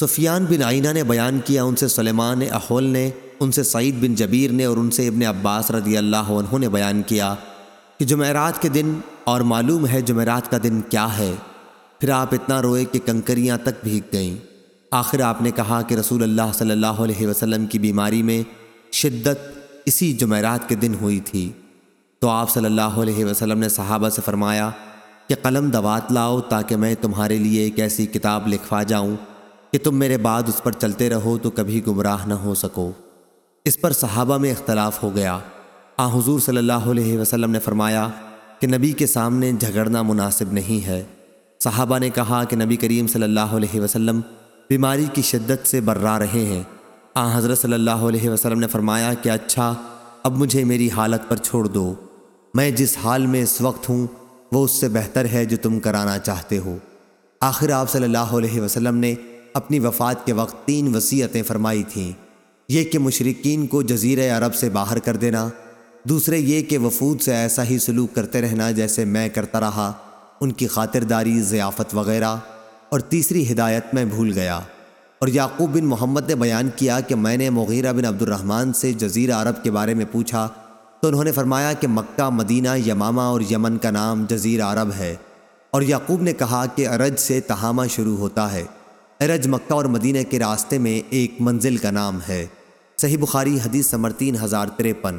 سفیان بن آئینہ نے بیان کیا، ان سے سلیمان احول نے، ان سے سعید بن جبیر نے اور ان سے ابن عباس رضی اللہ عنہ نے بیان کیا کہ جمعرات کے دن، اور معلوم ہے جمعرات کا دن کیا ہے۔ پھر آپ اتنا روئے کہ کنکریاں تک بھیگ گئیں۔ آخر آپ نے کہا کہ رسول اللہ صلی اللہ علیہ وسلم کی بیماری میں شدت اسی جمعرات کے دن ہوئی تھی۔ تو آپ صلی اللہ علیہ وسلم نے صحابہ سے فرمایا کہ قلم دوات لاؤ تاکہ میں تمہارے لیے ایک ایسی کتاب لکھوا جاؤں۔ کہ تم میرے بعد اس پر چلتے رہو تو کبھی گمراہ نہ ہو سکو۔ اس پر صحابہ میں اختلاف ہو گیا۔ آ، حضور صلی اللہ علیہ وسلم نے فرمایا کہ نبی کے سامنے جھگڑنا مناسب نہیں ہے۔ صحابہ نے کہا کہ نبی کریم صلی اللہ علیہ وسلم بیماری کی شدت سے برا رہے ہیں۔ آ، حضرت صلی اللہ علیہ وسلم نے فرمایا کہ اچھا اب مجھے میری حالت پر چھوڑ دو۔ میں جس حال میں اس وقت ہوں، وہ اس سے بہتر ہے جو تم کرانا چاہتے ہو۔ آخر آپ صلی اللہ علیہ وسلم نے اپنی وفات کے وقت تین وصیتیں فرمائی تھیں۔ یہ کہ مشرقین کو جزیر عرب سے باہر کر دینا، دوسرے یہ کہ وفود سے ایسا ہی سلوک کرتے رہنا جیسے میں کرتا رہا، ان کی خاطرداری، ضیافت وغیرہ۔ اور تیسری ہدایت میں بھول گیا۔ اور یعقوب بن محمد نے بیان کیا کہ میں نے مغیرہ بن عبد الرحمن سے جزیرہ عرب کے بارے میں پوچھا، تو انہوں نے فرمایا کہ مکہ، مدینہ، یمامہ اور یمن کا نام جزیر عرب ہے۔ اور یعقوب نے کہا کہ ارج سے تہامہ شروع ہوتا ہے۔ ارج مکہ اور مدینہ کے راستے میں ایک منزل کا نام ہے۔ صحیح بخاری حدیث سمر تین ہزار تریپن۔